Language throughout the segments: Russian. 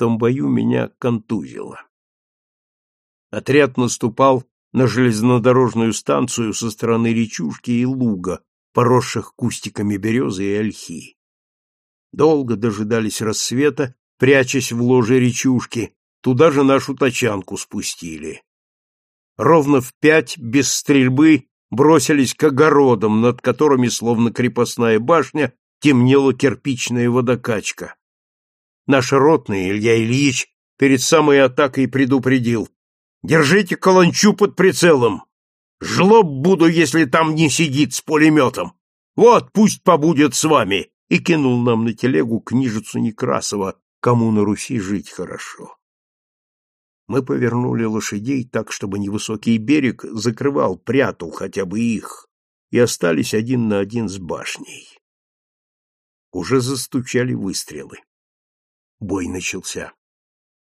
том бою меня контузило. Отряд наступал на железнодорожную станцию со стороны речушки и луга, поросших кустиками березы и ольхи. Долго дожидались рассвета, прячась в ложе речушки, туда же нашу тачанку спустили. Ровно в пять, без стрельбы, бросились к огородам, над которыми, словно крепостная башня, темнела кирпичная водокачка. Наш ротный Илья Ильич перед самой атакой предупредил. «Держите каланчу под прицелом! Жлоб буду, если там не сидит с пулеметом! Вот, пусть побудет с вами!» И кинул нам на телегу книжицу Некрасова «Кому на Руси жить хорошо». Мы повернули лошадей так, чтобы невысокий берег закрывал, прятал хотя бы их, и остались один на один с башней. Уже застучали выстрелы. Бой начался.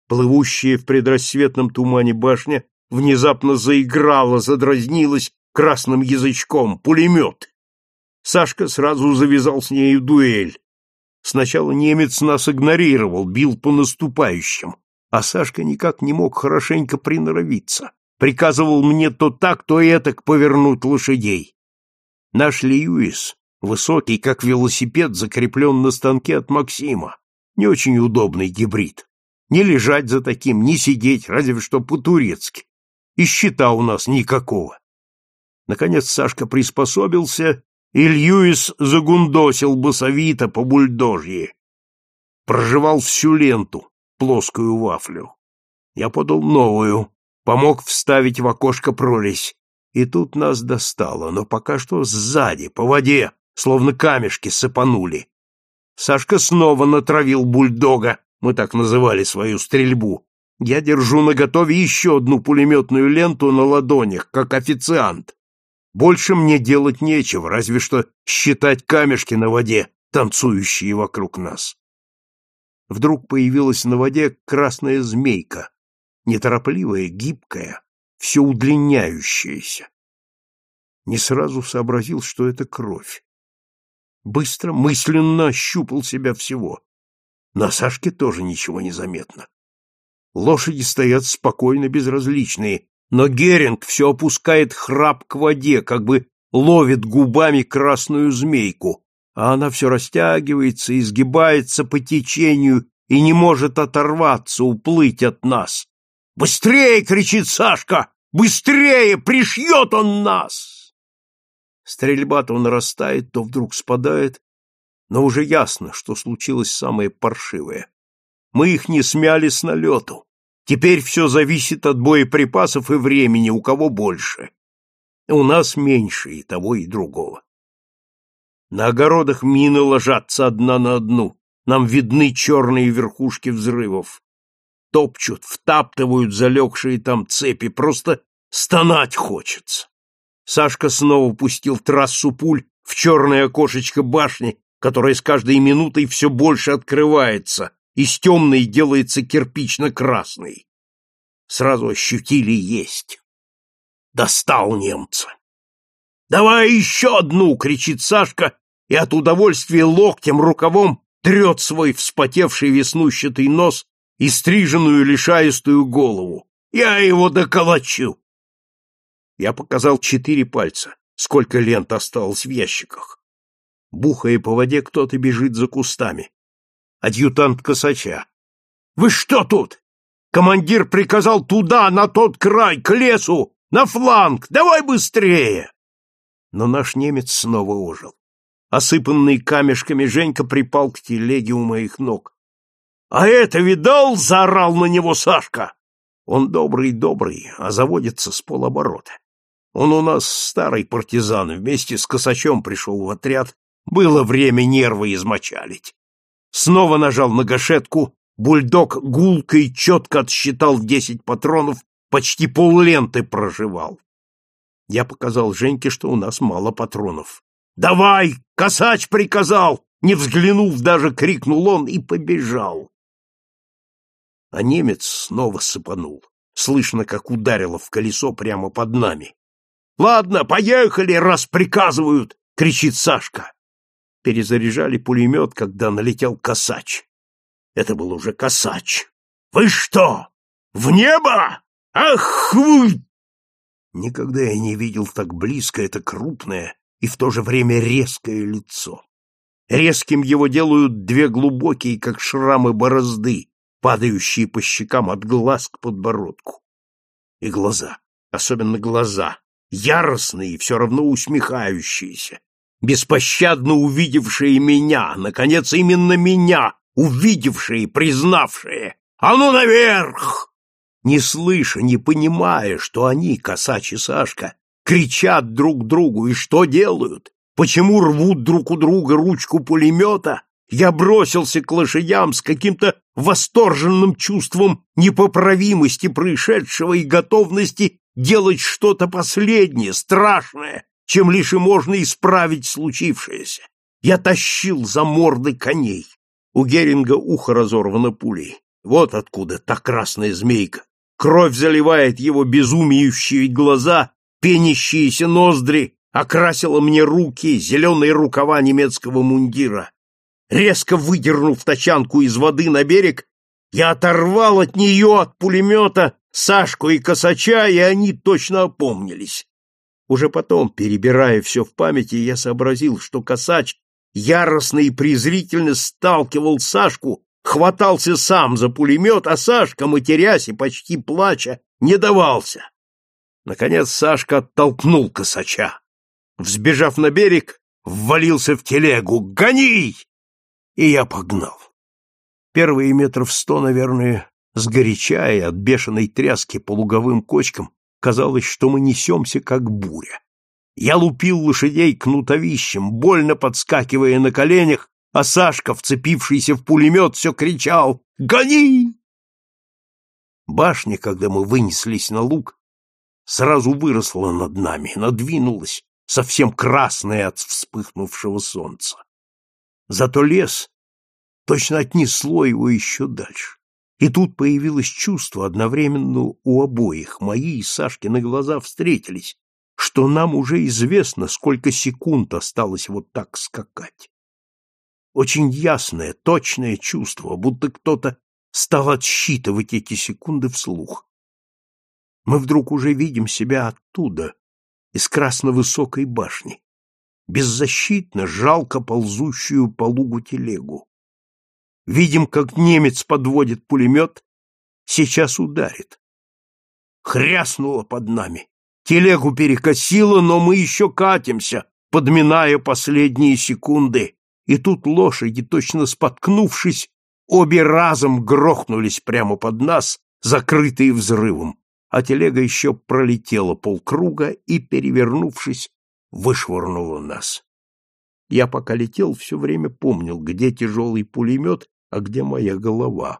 Плывущая в предрассветном тумане башня внезапно заиграла, задразнилась красным язычком. Пулемет! Сашка сразу завязал с нею дуэль. Сначала немец нас игнорировал, бил по наступающим а Сашка никак не мог хорошенько приноровиться. Приказывал мне то так, то этак повернуть лошадей. Наш Льюис, высокий, как велосипед, закреплен на станке от Максима. Не очень удобный гибрид. Не лежать за таким, не сидеть, разве что по-турецки. И щита у нас никакого. Наконец Сашка приспособился, и Льюис загундосил басовито по бульдожье. Проживал всю ленту, плоскую вафлю. Я подал новую, помог вставить в окошко прорезь. И тут нас достало, но пока что сзади, по воде, словно камешки сыпанули. Сашка снова натравил бульдога, мы так называли свою стрельбу. Я держу наготове еще одну пулеметную ленту на ладонях, как официант. Больше мне делать нечего, разве что считать камешки на воде, танцующие вокруг нас вдруг появилась на воде красная змейка, неторопливая, гибкая, все удлиняющаяся. Не сразу сообразил, что это кровь. Быстро, мысленно ощупал себя всего. На Сашке тоже ничего не заметно. Лошади стоят спокойно, безразличные, но Геринг все опускает храп к воде, как бы ловит губами красную змейку, а она все растягивается, изгибается по течению и не может оторваться, уплыть от нас. «Быстрее!» — кричит Сашка! «Быстрее! Пришьет он нас!» Стрельба то нарастает, то вдруг спадает, но уже ясно, что случилось самое паршивое. Мы их не смяли с налету. Теперь все зависит от боеприпасов и времени, у кого больше. У нас меньше и того, и другого. На огородах мины ложатся одна на одну. Нам видны черные верхушки взрывов. Топчут, втаптывают залегшие там цепи. Просто стонать хочется. Сашка снова пустил трассу пуль в черное окошечко башни, которое с каждой минутой все больше открывается, и с темной делается кирпично-красной. Сразу ощутили есть. Достал немца. «Давай еще одну!» — кричит Сашка и от удовольствия локтем рукавом трет свой вспотевший веснущатый нос и стриженную лишаистую голову. Я его доколочу. Я показал четыре пальца, сколько лент осталось в ящиках. Бухая по воде, кто-то бежит за кустами. Адъютант Косача. «Вы что тут? Командир приказал туда, на тот край, к лесу, на фланг! Давай быстрее!» Но наш немец снова ожил. Осыпанный камешками, Женька припал к телеге у моих ног. «А это видал?» — заорал на него Сашка. Он добрый-добрый, а заводится с полоборота. Он у нас старый партизан, вместе с Косачом пришел в отряд. Было время нервы измочалить. Снова нажал на гашетку, бульдог гулкой четко отсчитал десять патронов, почти полленты проживал. Я показал Женьке, что у нас мало патронов. «Давай! Косач приказал!» Не взглянув даже, крикнул он и побежал. А немец снова сыпанул. Слышно, как ударило в колесо прямо под нами. «Ладно, поехали, раз приказывают!» — кричит Сашка. Перезаряжали пулемет, когда налетел косач. Это был уже косач. «Вы что, в небо? Ах вы!» Никогда я не видел так близко это крупное и в то же время резкое лицо. Резким его делают две глубокие, как шрамы борозды, падающие по щекам от глаз к подбородку. И глаза, особенно глаза, яростные и все равно усмехающиеся, беспощадно увидевшие меня, наконец, именно меня, увидевшие, признавшие. «А ну наверх!» Не слыша, не понимая, что они, косач и Сашка, кричат друг другу и что делают, почему рвут друг у друга ручку пулемета, я бросился к лошадям с каким-то восторженным чувством непоправимости происшедшего и готовности делать что-то последнее, страшное, чем лишь и можно исправить случившееся. Я тащил за морды коней. У Геринга ухо разорвано пулей. Вот откуда та красная змейка. Кровь заливает его безумеющие глаза, пенящиеся ноздри, окрасила мне руки, зеленые рукава немецкого мундира. Резко выдернув тачанку из воды на берег, я оторвал от нее, от пулемета, Сашку и Косача, и они точно опомнились. Уже потом, перебирая все в памяти, я сообразил, что Косач яростно и презрительно сталкивал Сашку, хватался сам за пулемет, а Сашка, матерясь и почти плача, не давался. Наконец Сашка оттолкнул Косача. Взбежав на берег, ввалился в телегу. «Гони!» И я погнал. Первые метров сто, наверное, сгоряча и от бешеной тряски по луговым кочкам, казалось, что мы несемся, как буря. Я лупил лошадей кнутовищем, больно подскакивая на коленях, а Сашка, вцепившийся в пулемет, все кричал «Гони!». Башня, когда мы вынеслись на луг, сразу выросла над нами, надвинулась, совсем красная от вспыхнувшего солнца. Зато лес точно отнесло его еще дальше. И тут появилось чувство одновременно у обоих, мои и Сашкины глаза встретились, что нам уже известно, сколько секунд осталось вот так скакать. Очень ясное, точное чувство, будто кто-то стал отсчитывать эти секунды вслух. Мы вдруг уже видим себя оттуда, из красновысокой башни, беззащитно, жалко ползущую по лугу телегу. Видим, как немец подводит пулемет, сейчас ударит. Хряснуло под нами. Телегу перекосило, но мы еще катимся, подминая последние секунды. И тут лошади, точно споткнувшись, обе разом грохнулись прямо под нас, закрытые взрывом, а телега еще пролетела полкруга и, перевернувшись, вышвырнула нас. Я пока летел, все время помнил, где тяжелый пулемет, а где моя голова.